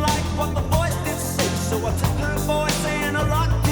Like what the voice did say, so I took the voice and I locked